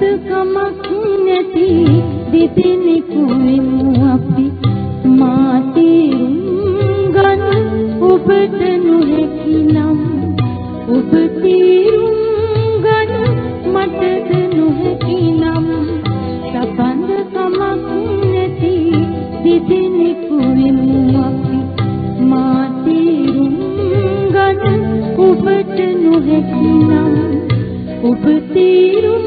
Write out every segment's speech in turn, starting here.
හොඳකමක් නැති දෙදෙනෙකු වෙමු අපි. මාතේරුම් ගන්න ඔබට නොහැකි නම් ඔබ තේරුම් ගන්න මටද නොහැකි නම් සබඳකමක් නැති දෙදෙනෙකු වෙමු අපි. මාතේරුම් ගන්න ඔබට නොහැකි නම් ඔබ තේරුම්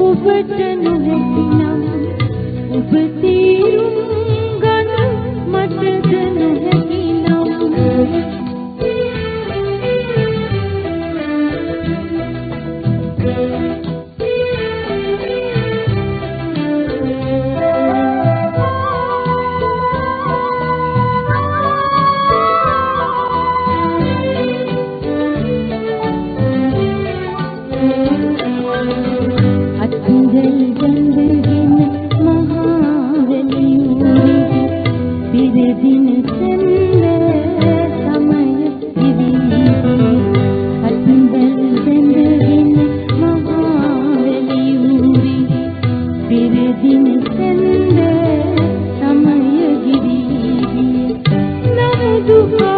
ඔබට නොහැකි නම් ඔබ තීරුම් you.